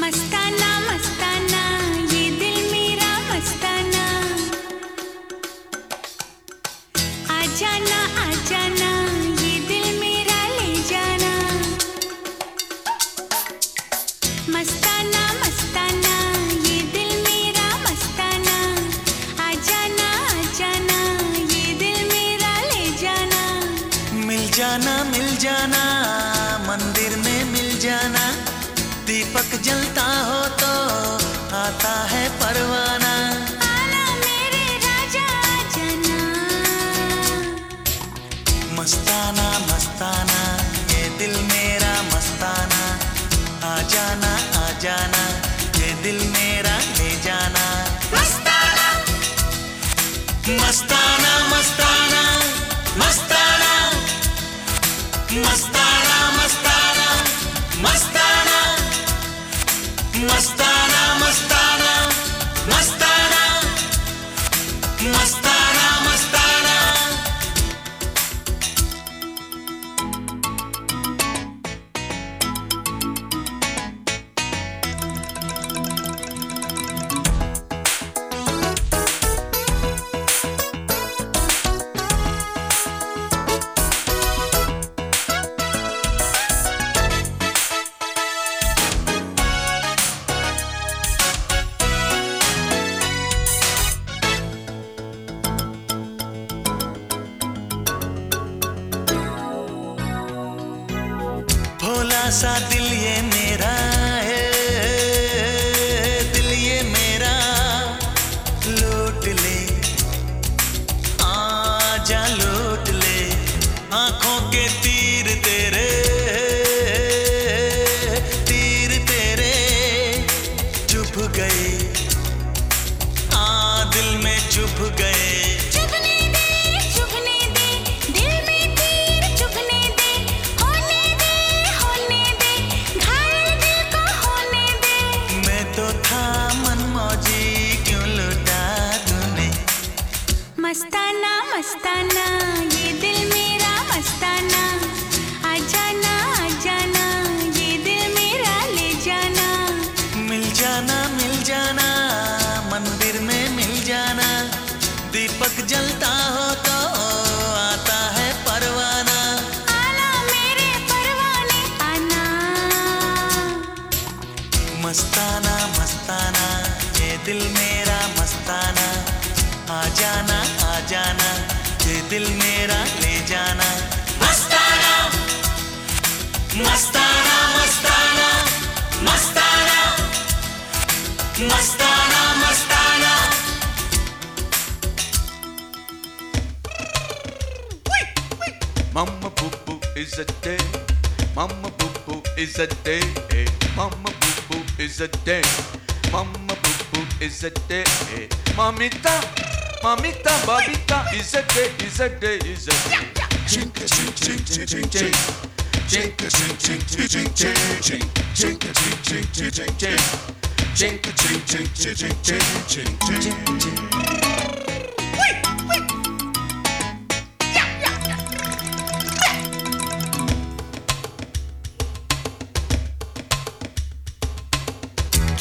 मस्ताना मस्ताना परवाना। मेरे राजा जाना। मस्ताना मस्ताना ये दिल मेरा मस्ताना। आ जाना आ जाना ये दिल मेरा ले जाना। मस्ताना। मस्ताना मस्ताना मस्ताना। मस्ताना भोला सा दिल ये मेरा है, दिल ये मेरा। लूट ले, आजा लूट ले, आँखों के तीर तेरे तीर तेरे। चुप गए आ दिल में चुप गए दीपक जलता हो तो आता है परवाना। आना मेरे परवाने आना। मस्ताना मस्ताना ये दिल मेरा मस्ताना। आ जाना आ जाना ये दिल मेरा ले जाना। मस्ताना मस्ताना मस्ताना मस्ताना मस्ताना। Mama boo boo is a day. Mama boo boo is a day. Mama boo boo is a day. Mama boo boo is a day. Mamita, mamita, babita is a day, is a day, is a day. Jinka ching ching ching ching ching. Jinka ching ching ching ching ching. Jinka ching ching ching ching ching. Jinka ching ching ching ching ching ching ching.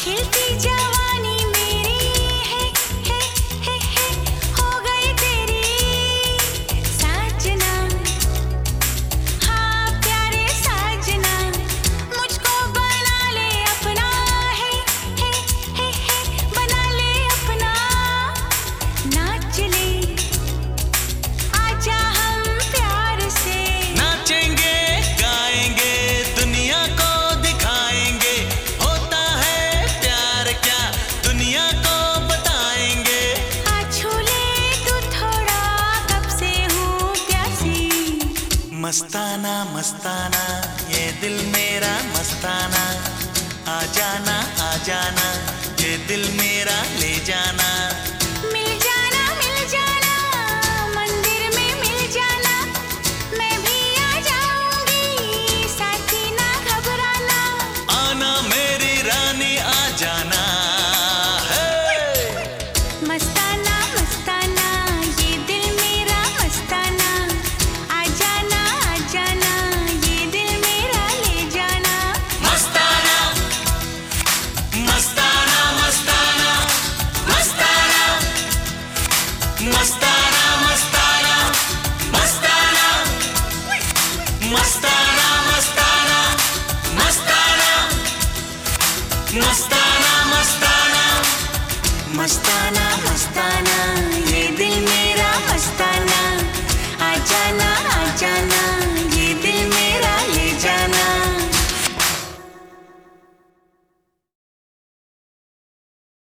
खिलती मस्ताना ये दिल मेरा मस्ताना। आ जाना आ जाना ये दिल मेरा ले जाना। must